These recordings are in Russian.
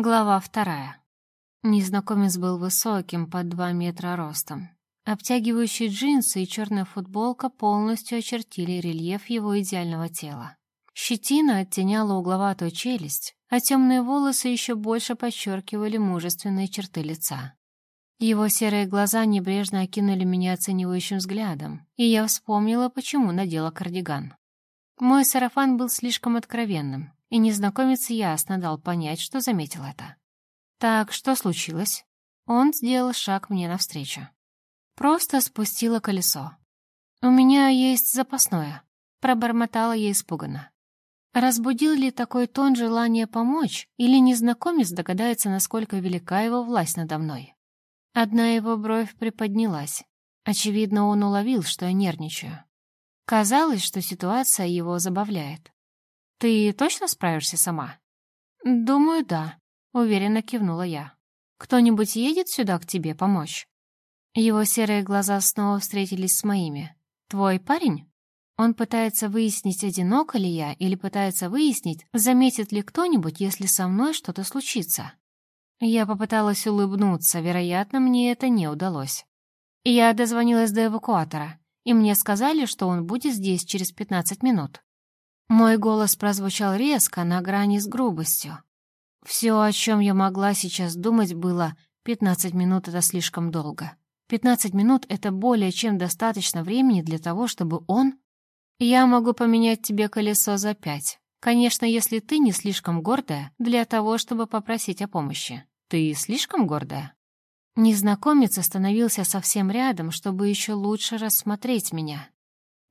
Глава вторая. Незнакомец был высоким, под два метра ростом. Обтягивающие джинсы и черная футболка полностью очертили рельеф его идеального тела. Щетина оттеняла угловатую челюсть, а темные волосы еще больше подчеркивали мужественные черты лица. Его серые глаза небрежно окинули меня оценивающим взглядом, и я вспомнила, почему надела кардиган. Мой сарафан был слишком откровенным, и незнакомец ясно дал понять, что заметил это. «Так, что случилось?» Он сделал шаг мне навстречу. Просто спустила колесо. «У меня есть запасное», — пробормотала я испуганно. Разбудил ли такой тон желание помочь, или незнакомец догадается, насколько велика его власть надо мной? Одна его бровь приподнялась. Очевидно, он уловил, что я нервничаю. Казалось, что ситуация его забавляет. «Ты точно справишься сама?» «Думаю, да», — уверенно кивнула я. «Кто-нибудь едет сюда к тебе помочь?» Его серые глаза снова встретились с моими. «Твой парень?» Он пытается выяснить, одиноко ли я, или пытается выяснить, заметит ли кто-нибудь, если со мной что-то случится. Я попыталась улыбнуться, вероятно, мне это не удалось. Я дозвонилась до эвакуатора, и мне сказали, что он будет здесь через 15 минут. Мой голос прозвучал резко, на грани с грубостью. Все, о чем я могла сейчас думать, было «пятнадцать минут — это слишком долго». Пятнадцать минут — это более чем достаточно времени для того, чтобы он... Я могу поменять тебе колесо за пять. Конечно, если ты не слишком гордая для того, чтобы попросить о помощи. Ты слишком гордая? Незнакомец остановился совсем рядом, чтобы еще лучше рассмотреть меня.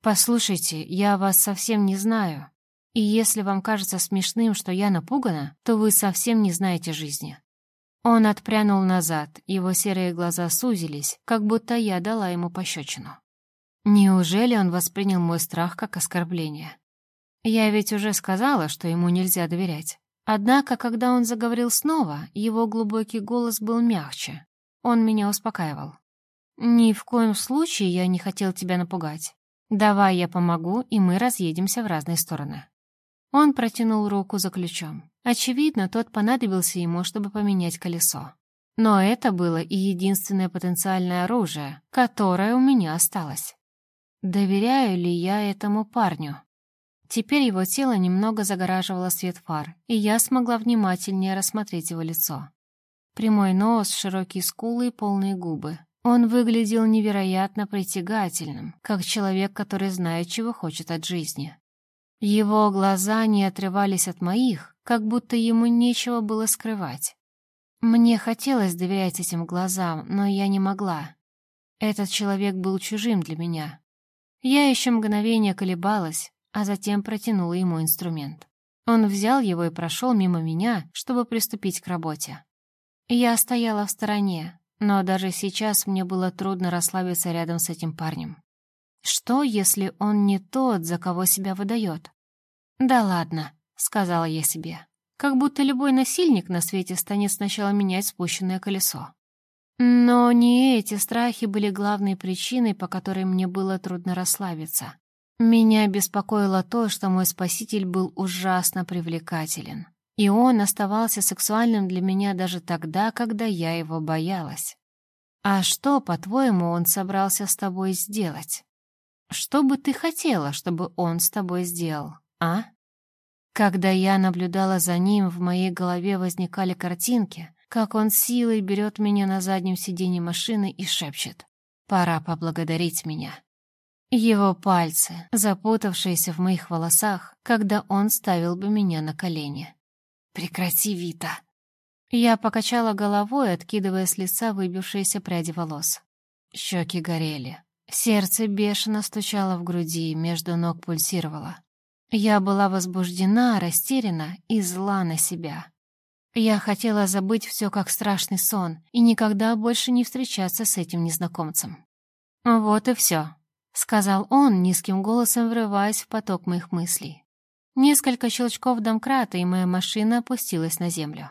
«Послушайте, я вас совсем не знаю. И если вам кажется смешным, что я напугана, то вы совсем не знаете жизни». Он отпрянул назад, его серые глаза сузились, как будто я дала ему пощечину. Неужели он воспринял мой страх как оскорбление? Я ведь уже сказала, что ему нельзя доверять. Однако, когда он заговорил снова, его глубокий голос был мягче. Он меня успокаивал. «Ни в коем случае я не хотел тебя напугать. «Давай я помогу, и мы разъедемся в разные стороны». Он протянул руку за ключом. Очевидно, тот понадобился ему, чтобы поменять колесо. Но это было и единственное потенциальное оружие, которое у меня осталось. Доверяю ли я этому парню? Теперь его тело немного загораживало свет фар, и я смогла внимательнее рассмотреть его лицо. Прямой нос, широкие скулы и полные губы. Он выглядел невероятно притягательным, как человек, который знает, чего хочет от жизни. Его глаза не отрывались от моих, как будто ему нечего было скрывать. Мне хотелось доверять этим глазам, но я не могла. Этот человек был чужим для меня. Я еще мгновение колебалась, а затем протянула ему инструмент. Он взял его и прошел мимо меня, чтобы приступить к работе. Я стояла в стороне, но даже сейчас мне было трудно расслабиться рядом с этим парнем. Что, если он не тот, за кого себя выдает? «Да ладно», — сказала я себе. Как будто любой насильник на свете станет сначала менять спущенное колесо. Но не эти страхи были главной причиной, по которой мне было трудно расслабиться. Меня беспокоило то, что мой спаситель был ужасно привлекателен. И он оставался сексуальным для меня даже тогда, когда я его боялась. А что, по-твоему, он собрался с тобой сделать? Что бы ты хотела, чтобы он с тобой сделал, а? Когда я наблюдала за ним, в моей голове возникали картинки, как он силой берет меня на заднем сиденье машины и шепчет «Пора поблагодарить меня». Его пальцы, запутавшиеся в моих волосах, когда он ставил бы меня на колени. «Прекрати, Вита!» Я покачала головой, откидывая с лица выбившиеся пряди волос. Щеки горели. Сердце бешено стучало в груди, между ног пульсировало. Я была возбуждена, растеряна и зла на себя. Я хотела забыть все как страшный сон и никогда больше не встречаться с этим незнакомцем. «Вот и все», — сказал он, низким голосом врываясь в поток моих мыслей. Несколько щелчков домкрата, и моя машина опустилась на землю.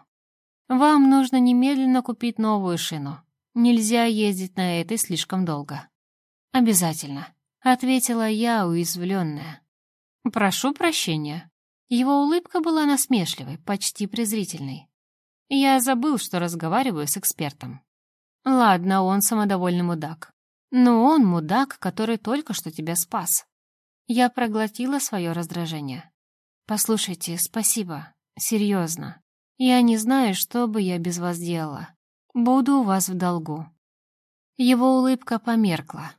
«Вам нужно немедленно купить новую шину. Нельзя ездить на этой слишком долго». «Обязательно», — ответила я, уязвленная. «Прошу прощения». Его улыбка была насмешливой, почти презрительной. Я забыл, что разговариваю с экспертом. Ладно, он самодовольный мудак. Но он мудак, который только что тебя спас. Я проглотила свое раздражение. Послушайте, спасибо. Серьезно. Я не знаю, что бы я без вас делала. Буду у вас в долгу. Его улыбка померкла.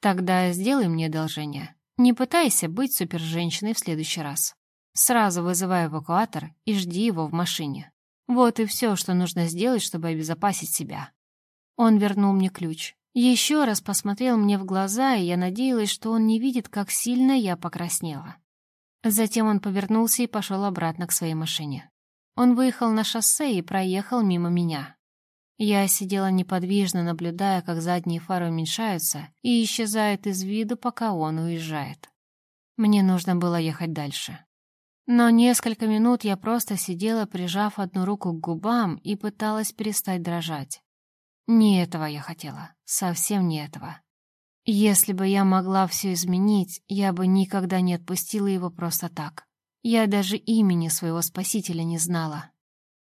Тогда сделай мне одолжение. Не пытайся быть суперженщиной в следующий раз. Сразу вызывай эвакуатор и жди его в машине. Вот и все, что нужно сделать, чтобы обезопасить себя. Он вернул мне ключ. Еще раз посмотрел мне в глаза, и я надеялась, что он не видит, как сильно я покраснела. Затем он повернулся и пошел обратно к своей машине. Он выехал на шоссе и проехал мимо меня. Я сидела неподвижно, наблюдая, как задние фары уменьшаются и исчезают из виду, пока он уезжает. Мне нужно было ехать дальше. Но несколько минут я просто сидела, прижав одну руку к губам и пыталась перестать дрожать. Не этого я хотела, совсем не этого. Если бы я могла все изменить, я бы никогда не отпустила его просто так. Я даже имени своего спасителя не знала.